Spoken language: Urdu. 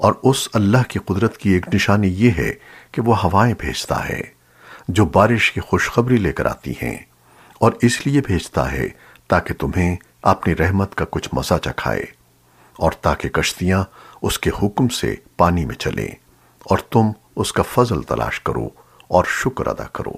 اور اس اللہ کی قدرت کی ایک نشانی یہ ہے کہ وہ ہوائیں بھیجتا ہے، جو بارش کی خوشخبری لے کر آتی ہیں، اور اس لیے بھیجتا ہے تاکہ تمہیں اپنی رحمت کا کچھ مزہ چکھائے، اور تاکہ کشتیاں اس کے حکم سے پانی میں چلیں، اور تم اس کا فضل تلاش کرو اور شکر ادا کرو۔